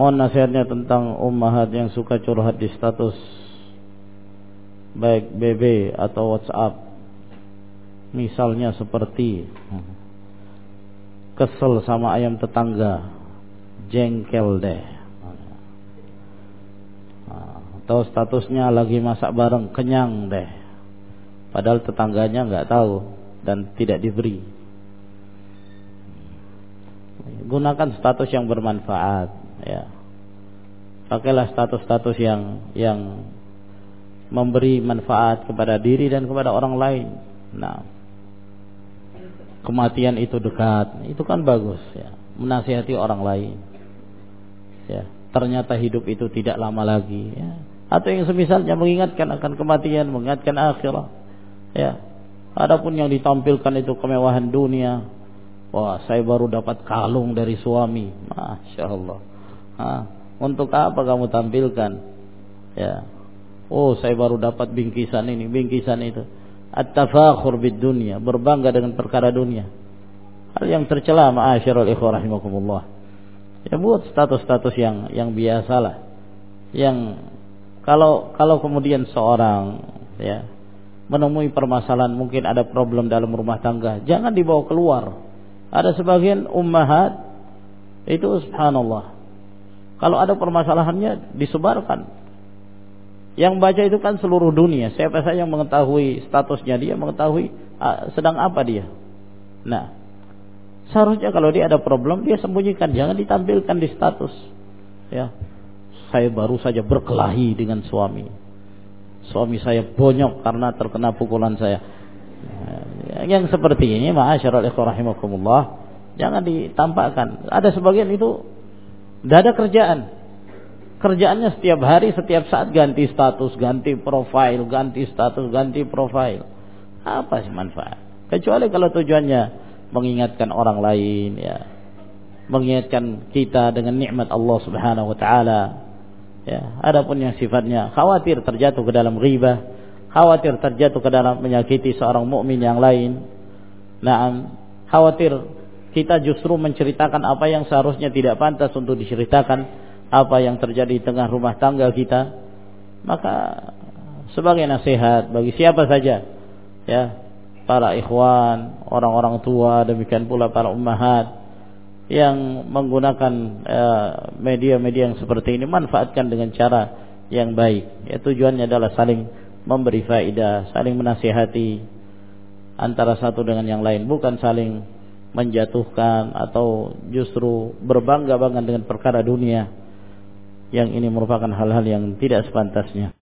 Mohon nasihatnya tentang ummahat yang suka curhat di status baik BB atau WhatsApp. Misalnya seperti kesel sama ayam tetangga, jengkel deh. Atau statusnya lagi masak bareng, kenyang deh. Padahal tetangganya nggak tahu dan tidak diberi. Gunakan status yang bermanfaat, ya. Pakailah status-status yang yang memberi manfaat kepada diri dan kepada orang lain. Nah, kematian itu dekat, itu kan bagus ya. Menasihati orang lain. Ya, ternyata hidup itu tidak lama lagi ya. Atau yang semisalnya mengingatkan akan kematian, mengingatkan akhirat. Ya. Adapun yang ditampilkan itu kemewahan dunia. Wah, saya baru dapat kalung dari suami. Masya Allah. Hah, untuk apa kamu tampilkan? Ya. Oh, saya baru dapat bingkisan ini, bingkisan itu. At-tafakhur bid berbangga dengan perkara dunia. Hal yang tercela ma'asyiral ikhwah rahimakumullah. Ya buat status-status yang yang biasalah. Yang kalau kalau kemudian seorang ya menemui permasalahan mungkin ada problem dalam rumah tangga, jangan dibawa keluar. Ada sebagian ummahat itu subhanallah. Kalau ada permasalahannya disebarkan. Yang baca itu kan seluruh dunia. Siapa saja yang mengetahui statusnya dia, mengetahui uh, sedang apa dia. Nah, seharusnya kalau dia ada problem dia sembunyikan, jangan ditampilkan di status. Ya. Saya baru saja berkelahi dengan suami suami saya bonyok karena terkena pukulan saya. Yang seperti ini, ma'asyiral ikhwah rahimakumullah, jangan ditampakkan. Ada sebagian itu tidak ada kerjaan. Kerjaannya setiap hari, setiap saat ganti status, ganti profil, ganti status, ganti profil. Apa sih manfaat? Kecuali kalau tujuannya mengingatkan orang lain, ya, mengingatkan kita dengan nikmat Allah Subhanahu Wa Taala, Ya, adapun yang sifatnya khawatir terjatuh ke dalam ghibah, khawatir terjatuh ke dalam menyakiti seorang mukmin yang lain. Nah, khawatir kita justru menceritakan apa yang seharusnya tidak pantas untuk diceritakan, apa yang terjadi di tengah rumah tangga kita. Maka sebagai nasihat bagi siapa saja, ya, para ikhwan, orang-orang tua, demikian pula para ummahat yang menggunakan eh, media-media yang seperti ini manfaatkan dengan cara yang baik. Ya tujuannya adalah saling memberi faedah, saling menasihati antara satu dengan yang lain, bukan saling menjatuhkan atau justru berbangga-bangga dengan perkara dunia yang ini merupakan hal-hal yang tidak sepantasnya.